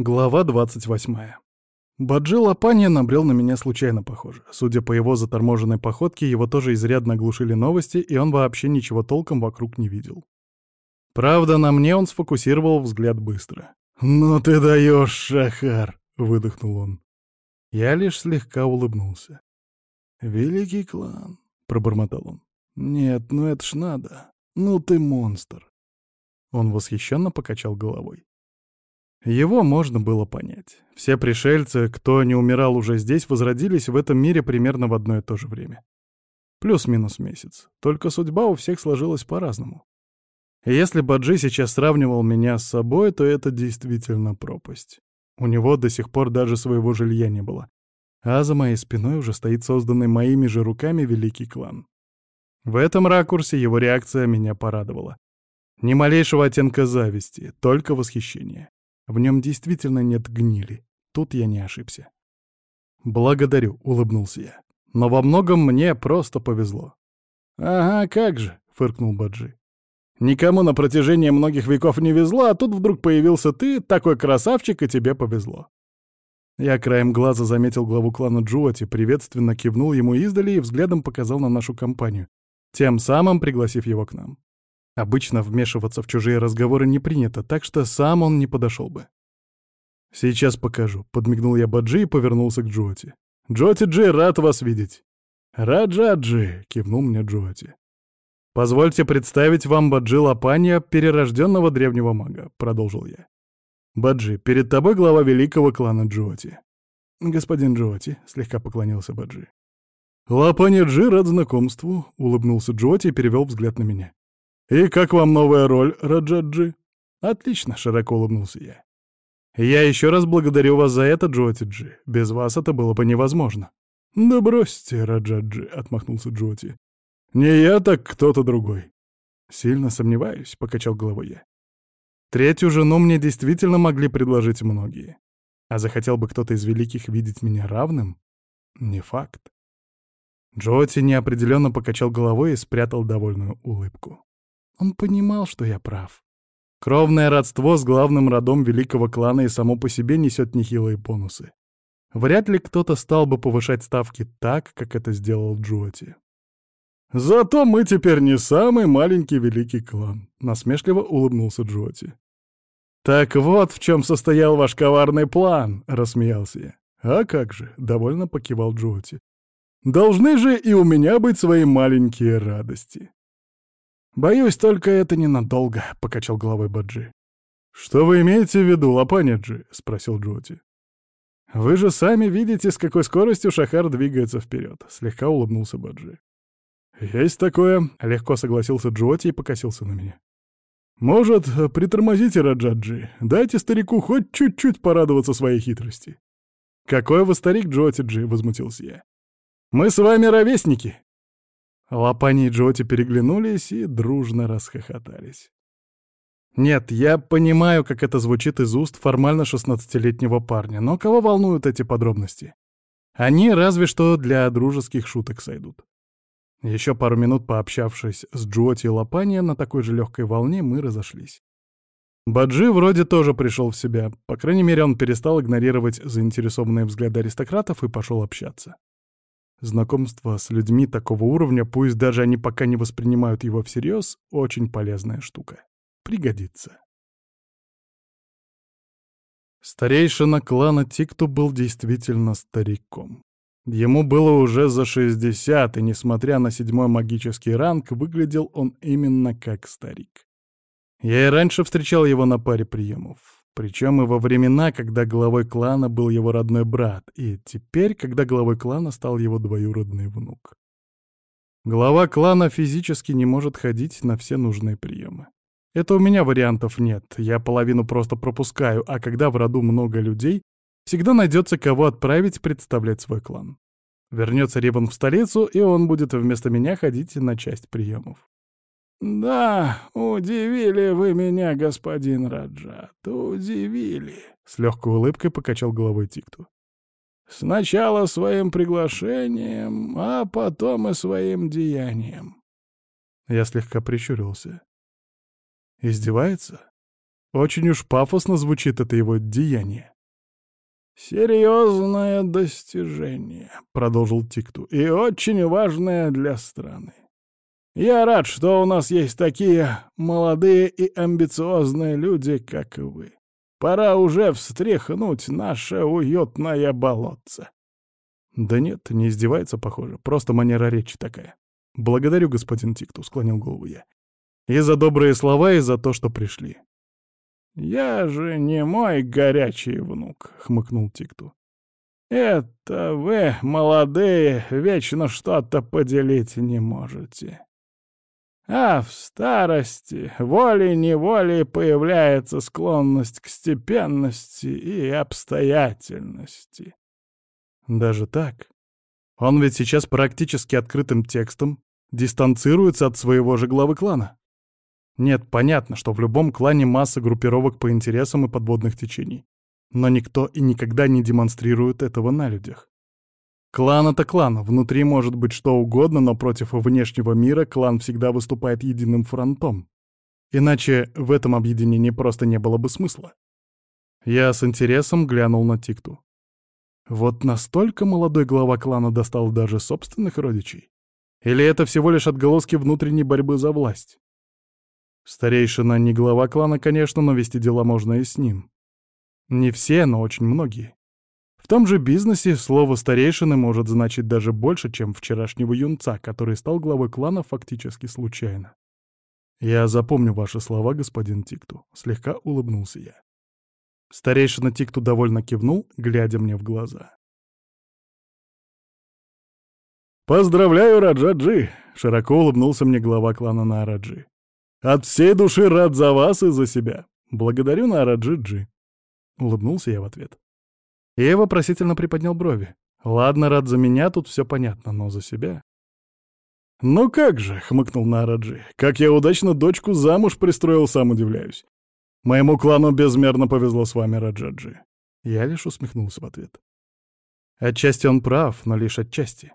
Глава 28. Баджи Лапанья набрел на меня случайно, похоже. Судя по его заторможенной походке, его тоже изрядно оглушили новости, и он вообще ничего толком вокруг не видел. Правда, на мне он сфокусировал взгляд быстро. «Ну ты даешь, Шахар!» — выдохнул он. Я лишь слегка улыбнулся. «Великий клан», — пробормотал он. «Нет, ну это ж надо. Ну ты монстр». Он восхищенно покачал головой. Его можно было понять. Все пришельцы, кто не умирал уже здесь, возродились в этом мире примерно в одно и то же время. Плюс-минус месяц. Только судьба у всех сложилась по-разному. Если Баджи сейчас сравнивал меня с собой, то это действительно пропасть. У него до сих пор даже своего жилья не было. А за моей спиной уже стоит созданный моими же руками великий клан. В этом ракурсе его реакция меня порадовала. Ни малейшего оттенка зависти, только восхищение. В нем действительно нет гнили. Тут я не ошибся. «Благодарю», — улыбнулся я. «Но во многом мне просто повезло». «Ага, как же», — фыркнул Баджи. «Никому на протяжении многих веков не везло, а тут вдруг появился ты, такой красавчик, и тебе повезло». Я краем глаза заметил главу клана Джуати, приветственно кивнул ему издали и взглядом показал на нашу компанию, тем самым пригласив его к нам. Обычно вмешиваться в чужие разговоры не принято, так что сам он не подошел бы. «Сейчас покажу», — подмигнул я Баджи и повернулся к Джоти. «Джоти Джи, рад вас видеть!» «Раджаджи!» — кивнул мне Джоти. «Позвольте представить вам Баджи Лапанья, перерожденного древнего мага», — продолжил я. «Баджи, перед тобой глава великого клана Джоти». «Господин Джоти», — слегка поклонился Баджи. «Лапанья Джи рад знакомству», — улыбнулся Джоти и перевел взгляд на меня. «И как вам новая роль, Раджаджи?» «Отлично», — широко улыбнулся я. «Я еще раз благодарю вас за это, Джотиджи. Без вас это было бы невозможно». «Да бросьте, Раджаджи», — отмахнулся Джоти. «Не я, так кто-то другой». «Сильно сомневаюсь», — покачал головой я. «Третью жену мне действительно могли предложить многие. А захотел бы кто-то из великих видеть меня равным? Не факт». Джоти неопределенно покачал головой и спрятал довольную улыбку. Он понимал, что я прав. Кровное родство с главным родом великого клана и само по себе несет нехилые бонусы. Вряд ли кто-то стал бы повышать ставки так, как это сделал Джоти. «Зато мы теперь не самый маленький великий клан», — насмешливо улыбнулся Джоти. «Так вот в чем состоял ваш коварный план», — рассмеялся я. «А как же», — довольно покивал Джоти. «Должны же и у меня быть свои маленькие радости». «Боюсь, только это ненадолго», — покачал головой Баджи. «Что вы имеете в виду, Лапаняджи?» — спросил Джоти. «Вы же сами видите, с какой скоростью Шахар двигается вперед», — слегка улыбнулся Баджи. «Есть такое», — легко согласился Джоти и покосился на меня. «Может, притормозите, Раджаджи, дайте старику хоть чуть-чуть порадоваться своей хитрости». «Какой вы старик, Джоти-джи», — возмутился я. «Мы с вами ровесники». Лапани и Джоти переглянулись и дружно расхохотались. Нет, я понимаю, как это звучит из уст формально шестнадцатилетнего парня, но кого волнуют эти подробности? Они разве что для дружеских шуток сойдут. Еще пару минут пообщавшись с Джоти и Лапани на такой же легкой волне, мы разошлись. Баджи вроде тоже пришел в себя, по крайней мере, он перестал игнорировать заинтересованные взгляды аристократов и пошел общаться. Знакомство с людьми такого уровня, пусть даже они пока не воспринимают его всерьез, очень полезная штука. Пригодится. Старейшина клана Тикту был действительно стариком. Ему было уже за 60, и, несмотря на седьмой магический ранг, выглядел он именно как старик. Я и раньше встречал его на паре приемов. Причем и во времена, когда главой клана был его родной брат, и теперь, когда главой клана стал его двоюродный внук. Глава клана физически не может ходить на все нужные приемы. Это у меня вариантов нет, я половину просто пропускаю, а когда в роду много людей, всегда найдется кого отправить представлять свой клан. Вернется Рибан в столицу, и он будет вместо меня ходить на часть приемов. «Да, удивили вы меня, господин Раджат, удивили», — с легкой улыбкой покачал головой Тикту. «Сначала своим приглашением, а потом и своим деянием». Я слегка прищурился. «Издевается? Очень уж пафосно звучит это его деяние. «Серьезное достижение», — продолжил Тикту, — «и очень важное для страны. Я рад, что у нас есть такие молодые и амбициозные люди, как и вы. Пора уже встряхнуть наше уютное болотце». «Да нет, не издевается, похоже, просто манера речи такая. Благодарю, господин Тикту», — склонил голову я. «И за добрые слова, и за то, что пришли. «Я же не мой горячий внук», — хмыкнул Тикту. «Это вы, молодые, вечно что-то поделить не можете. А в старости волей-неволей появляется склонность к степенности и обстоятельности». «Даже так? Он ведь сейчас практически открытым текстом дистанцируется от своего же главы клана». Нет, понятно, что в любом клане масса группировок по интересам и подводных течений. Но никто и никогда не демонстрирует этого на людях. Клан — это клан, внутри может быть что угодно, но против внешнего мира клан всегда выступает единым фронтом. Иначе в этом объединении просто не было бы смысла. Я с интересом глянул на Тикту. Вот настолько молодой глава клана достал даже собственных родичей? Или это всего лишь отголоски внутренней борьбы за власть? Старейшина не глава клана, конечно, но вести дела можно и с ним. Не все, но очень многие. В том же бизнесе слово «старейшины» может значить даже больше, чем вчерашнего юнца, который стал главой клана фактически случайно. «Я запомню ваши слова, господин Тикту», — слегка улыбнулся я. Старейшина Тикту довольно кивнул, глядя мне в глаза. «Поздравляю, Раджаджи!» — широко улыбнулся мне глава клана Нараджи. От всей души рад за вас и за себя. Благодарю, Нара Джиджи. Улыбнулся я в ответ. Я вопросительно приподнял брови. Ладно, рад за меня, тут все понятно, но за себя... «Ну как же», — хмыкнул Нараджи, — «как я удачно дочку замуж пристроил, сам удивляюсь. Моему клану безмерно повезло с вами, Раджаджи». Я лишь усмехнулся в ответ. Отчасти он прав, но лишь отчасти.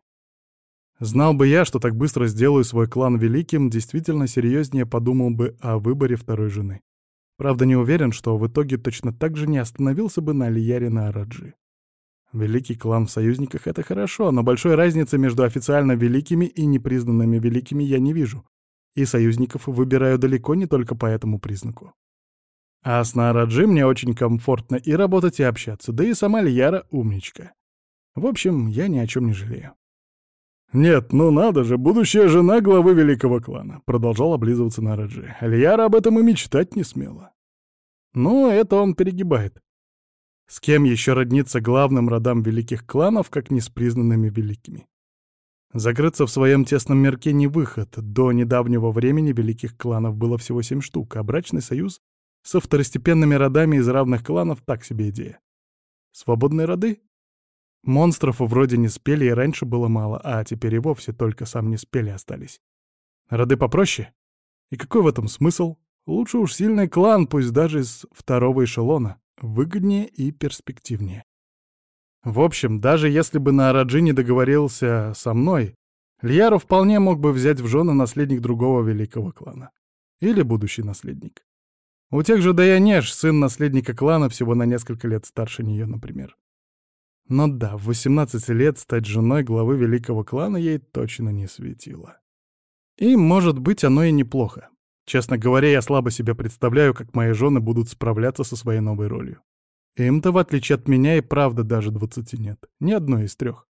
Знал бы я, что так быстро сделаю свой клан великим, действительно серьезнее подумал бы о выборе второй жены. Правда, не уверен, что в итоге точно так же не остановился бы на Алияре на Араджи. Великий клан в союзниках — это хорошо, но большой разницы между официально великими и непризнанными великими я не вижу. И союзников выбираю далеко не только по этому признаку. А с Нараджи мне очень комфортно и работать, и общаться, да и сама Лияра умничка. В общем, я ни о чем не жалею. «Нет, ну надо же, будущая жена главы великого клана», — продолжал облизываться Нараджи. Альяра об этом и мечтать не смела. Ну, это он перегибает. С кем еще родниться главным родам великих кланов, как не с признанными великими? Закрыться в своем тесном мирке не выход. До недавнего времени великих кланов было всего семь штук, а брачный союз со второстепенными родами из равных кланов — так себе идея. Свободные роды? Монстров вроде не спели и раньше было мало, а теперь и вовсе только сам не спели остались. Роды попроще? И какой в этом смысл? Лучше уж сильный клан, пусть даже из второго эшелона. Выгоднее и перспективнее. В общем, даже если бы на Араджи не договорился со мной, Льяру вполне мог бы взять в жены наследник другого великого клана. Или будущий наследник. У тех же Даянеш, сын наследника клана, всего на несколько лет старше нее, например. Но да, в 18 лет стать женой главы великого клана ей точно не светило. И, может быть, оно и неплохо. Честно говоря, я слабо себе представляю, как мои жены будут справляться со своей новой ролью. Им-то, в отличие от меня, и правда даже двадцати нет. Ни одной из трех.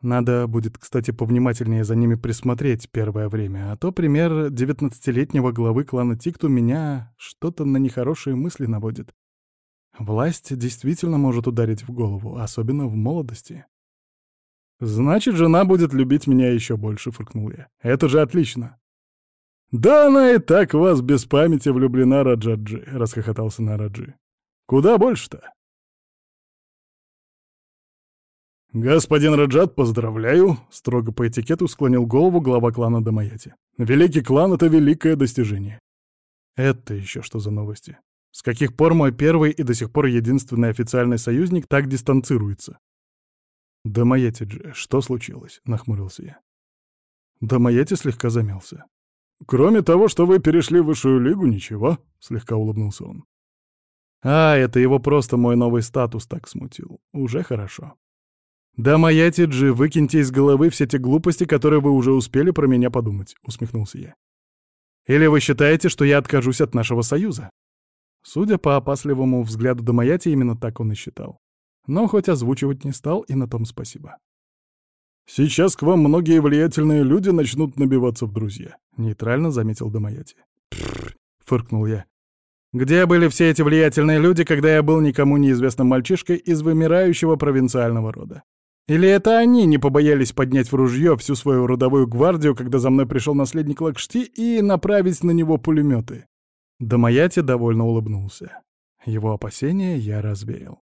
Надо будет, кстати, повнимательнее за ними присмотреть первое время, а то пример девятнадцатилетнего главы клана Тикту меня что-то на нехорошие мысли наводит. Власть действительно может ударить в голову, особенно в молодости. «Значит, жена будет любить меня еще больше», — фыркнул я. «Это же отлично!» «Да она и так вас без памяти влюблена, Раджаджи», — расхохотался Нараджи. «Куда больше-то?» «Господин Раджат, поздравляю!» — строго по этикету склонил голову глава клана Дамаяти. «Великий клан — это великое достижение». «Это еще что за новости?» С каких пор мой первый и до сих пор единственный официальный союзник так дистанцируется? «Да Маетиджи, что случилось?» — нахмурился я. Да слегка замялся. «Кроме того, что вы перешли в высшую лигу, ничего», — слегка улыбнулся он. А, это его просто мой новый статус так смутил. Уже хорошо. «Да, Тиджи, выкиньте из головы все те глупости, которые вы уже успели про меня подумать», — усмехнулся я. «Или вы считаете, что я откажусь от нашего союза?» Судя по опасливому взгляду Домаяти, именно так он и считал. Но хоть озвучивать не стал, и на том спасибо. «Сейчас к вам многие влиятельные люди начнут набиваться в друзья», — нейтрально заметил Домаяти. фыркнул я. «Где были все эти влиятельные люди, когда я был никому неизвестным мальчишкой из вымирающего провинциального рода? Или это они не побоялись поднять в ружье всю свою родовую гвардию, когда за мной пришел наследник Лакшти, и направить на него пулеметы? Дамаяти довольно улыбнулся. Его опасения я развеял.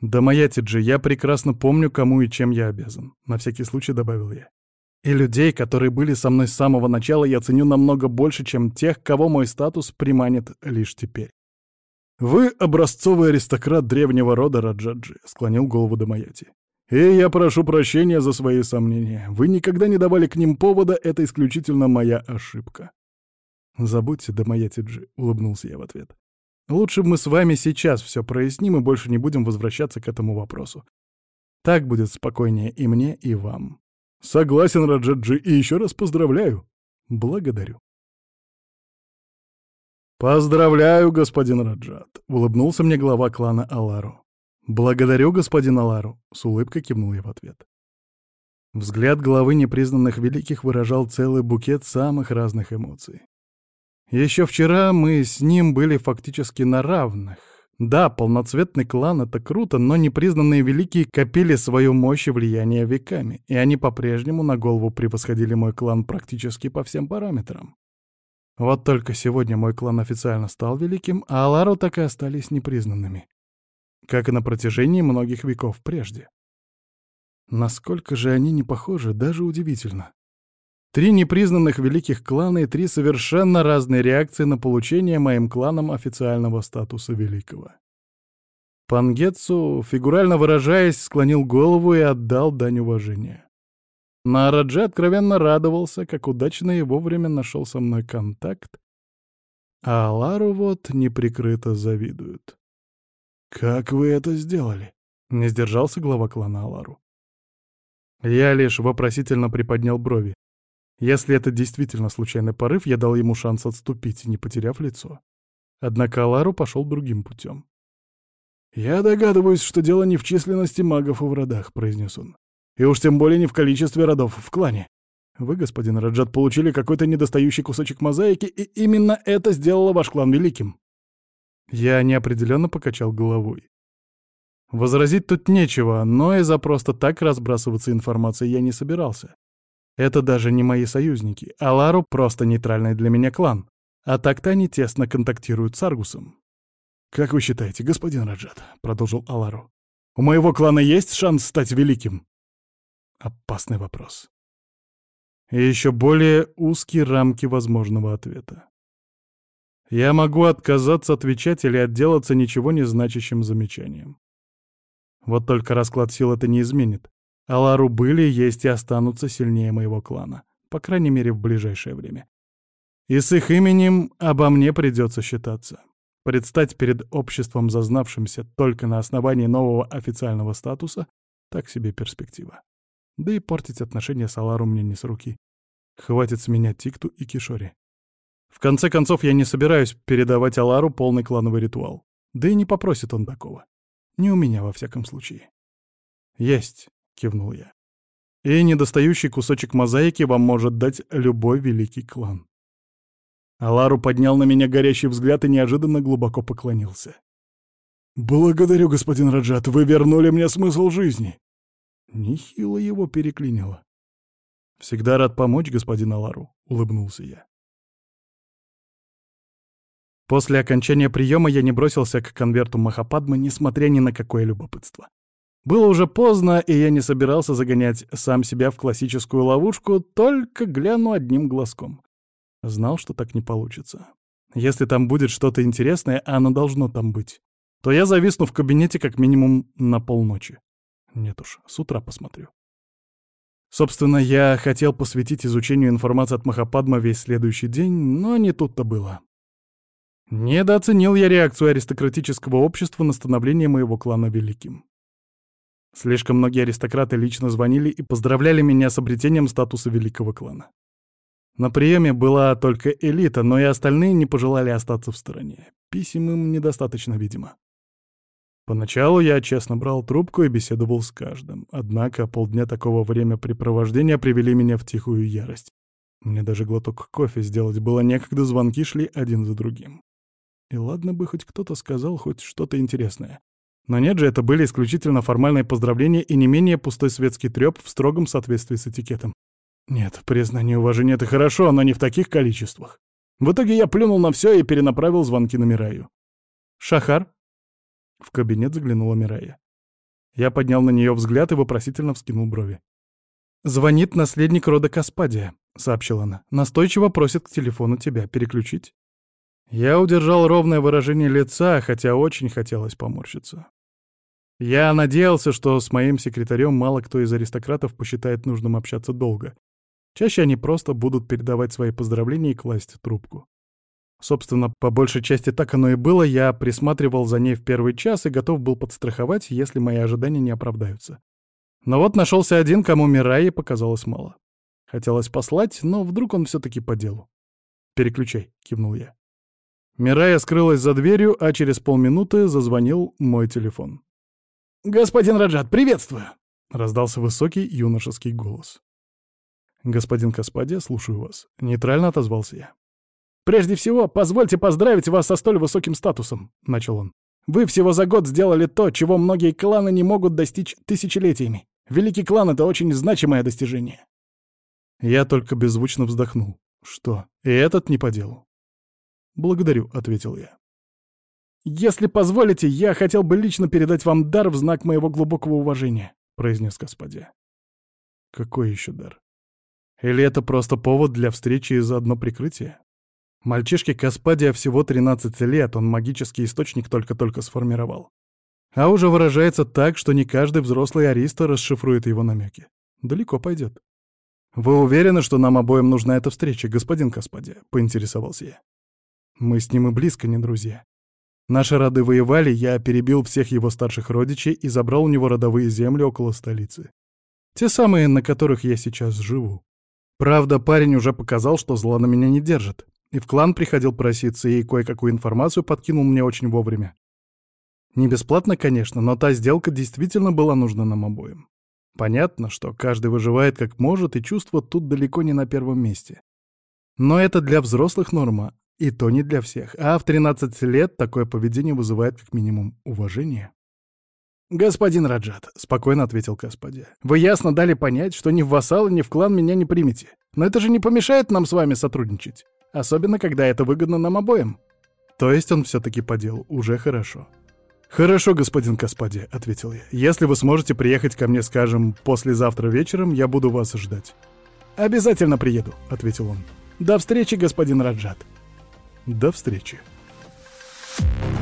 «Дамаяти-джи, я прекрасно помню, кому и чем я обязан», — на всякий случай добавил я. «И людей, которые были со мной с самого начала, я ценю намного больше, чем тех, кого мой статус приманит лишь теперь». «Вы образцовый аристократ древнего рода Раджаджи», — склонил голову Дамаяти. И я прошу прощения за свои сомнения. Вы никогда не давали к ним повода, это исключительно моя ошибка. «Забудьте, Дамаятиджи», — улыбнулся я в ответ. «Лучше мы с вами сейчас все проясним и больше не будем возвращаться к этому вопросу. Так будет спокойнее и мне, и вам». «Согласен, Раджаджи, и еще раз поздравляю». «Благодарю». «Поздравляю, господин Раджат», — улыбнулся мне глава клана Алару. «Благодарю, господин Алару», — с улыбкой кивнул я в ответ. Взгляд главы непризнанных великих выражал целый букет самых разных эмоций. Еще вчера мы с ним были фактически на равных. Да, полноцветный клан — это круто, но непризнанные великие копили свою мощь и влияние веками, и они по-прежнему на голову превосходили мой клан практически по всем параметрам. Вот только сегодня мой клан официально стал великим, а Алару так и остались непризнанными как и на протяжении многих веков прежде. Насколько же они не похожи, даже удивительно. Три непризнанных великих клана и три совершенно разные реакции на получение моим кланом официального статуса великого. Пангетсу, фигурально выражаясь, склонил голову и отдал дань уважения. Нараджи откровенно радовался, как удачно и вовремя нашел со мной контакт, а Алару вот неприкрыто завидуют. «Как вы это сделали?» — не сдержался глава клана Алару. Я лишь вопросительно приподнял брови. Если это действительно случайный порыв, я дал ему шанс отступить, не потеряв лицо. Однако Алару пошел другим путем. «Я догадываюсь, что дело не в численности магов в родах», — произнес он. «И уж тем более не в количестве родов в клане. Вы, господин Раджат, получили какой-то недостающий кусочек мозаики, и именно это сделало ваш клан великим. Я неопределенно покачал головой. Возразить тут нечего, но и за просто так разбрасываться информацией я не собирался. Это даже не мои союзники, а Лару просто нейтральный для меня клан. А так-то они тесно контактируют с Аргусом. «Как вы считаете, господин Раджат?» — продолжил Алару. «У моего клана есть шанс стать великим?» Опасный вопрос. И еще более узкие рамки возможного ответа. Я могу отказаться отвечать или отделаться ничего не значащим замечанием. Вот только расклад сил это не изменит. Алару были, есть и останутся сильнее моего клана. По крайней мере, в ближайшее время. И с их именем обо мне придется считаться. Предстать перед обществом, зазнавшимся только на основании нового официального статуса, так себе перспектива. Да и портить отношения с Алару мне не с руки. Хватит с меня Тикту и Кишори. В конце концов, я не собираюсь передавать Алару полный клановый ритуал. Да и не попросит он такого. Не у меня, во всяком случае. «Есть», — кивнул я. «И недостающий кусочек мозаики вам может дать любой великий клан». Алару поднял на меня горящий взгляд и неожиданно глубоко поклонился. «Благодарю, господин Раджат, вы вернули мне смысл жизни!» Нехило его переклинило. «Всегда рад помочь, господин Алару», — улыбнулся я. После окончания приема я не бросился к конверту Махападмы, несмотря ни на какое любопытство. Было уже поздно, и я не собирался загонять сам себя в классическую ловушку, только гляну одним глазком. Знал, что так не получится. Если там будет что-то интересное, а оно должно там быть, то я зависну в кабинете как минимум на полночи. Нет уж, с утра посмотрю. Собственно, я хотел посвятить изучению информации от Махападма весь следующий день, но не тут-то было. Недооценил я реакцию аристократического общества на становление моего клана великим. Слишком многие аристократы лично звонили и поздравляли меня с обретением статуса великого клана. На приеме была только элита, но и остальные не пожелали остаться в стороне. Писем им недостаточно, видимо. Поначалу я честно брал трубку и беседовал с каждым. Однако полдня такого времяпрепровождения привели меня в тихую ярость. Мне даже глоток кофе сделать было некогда, звонки шли один за другим. И ладно бы хоть кто-то сказал хоть что-то интересное. Но нет же, это были исключительно формальные поздравления и не менее пустой светский трёп в строгом соответствии с этикетом. Нет, признание уважения — это хорошо, но не в таких количествах. В итоге я плюнул на все и перенаправил звонки на Мираю. «Шахар?» В кабинет заглянула Мирая. Я поднял на нее взгляд и вопросительно вскинул брови. «Звонит наследник рода Каспадия», — сообщила она. «Настойчиво просит к телефону тебя переключить». Я удержал ровное выражение лица, хотя очень хотелось поморщиться. Я надеялся, что с моим секретарем мало кто из аристократов посчитает нужным общаться долго. Чаще они просто будут передавать свои поздравления и класть трубку. Собственно, по большей части так оно и было, я присматривал за ней в первый час и готов был подстраховать, если мои ожидания не оправдаются. Но вот нашелся один, кому Мираи показалось мало. Хотелось послать, но вдруг он все-таки по делу. «Переключай», — кивнул я. Мирая скрылась за дверью, а через полминуты зазвонил мой телефон. «Господин Раджат, приветствую!» — раздался высокий юношеский голос. «Господин Каспадия, слушаю вас». Нейтрально отозвался я. «Прежде всего, позвольте поздравить вас со столь высоким статусом», — начал он. «Вы всего за год сделали то, чего многие кланы не могут достичь тысячелетиями. Великий клан — это очень значимое достижение». Я только беззвучно вздохнул. «Что, и этот не по делу?» «Благодарю», — ответил я. «Если позволите, я хотел бы лично передать вам дар в знак моего глубокого уважения», — произнес господи. «Какой еще дар? Или это просто повод для встречи и заодно прикрытие?» Мальчишке Каспадия всего 13 лет, он магический источник только-только сформировал. А уже выражается так, что не каждый взрослый ариста расшифрует его намеки. Далеко пойдет. «Вы уверены, что нам обоим нужна эта встреча, господин Каспадия?» — поинтересовался я. Мы с ним и близко не друзья. Наши роды воевали, я перебил всех его старших родичей и забрал у него родовые земли около столицы. Те самые, на которых я сейчас живу. Правда, парень уже показал, что зла на меня не держит. И в клан приходил проситься, и кое-какую информацию подкинул мне очень вовремя. Не бесплатно, конечно, но та сделка действительно была нужна нам обоим. Понятно, что каждый выживает как может, и чувства тут далеко не на первом месте. Но это для взрослых норма, и то не для всех. А в 13 лет такое поведение вызывает как минимум уважение. «Господин Раджат», — спокойно ответил Каспади, — «вы ясно дали понять, что ни в вассалы, ни в клан меня не примете. Но это же не помешает нам с вами сотрудничать. Особенно, когда это выгодно нам обоим». То есть он все-таки по делу. Уже хорошо. «Хорошо, господин Каспади», — ответил я. «Если вы сможете приехать ко мне, скажем, послезавтра вечером, я буду вас ждать». «Обязательно приеду», — ответил он. «До встречи, господин Раджат». До встречи. Thank you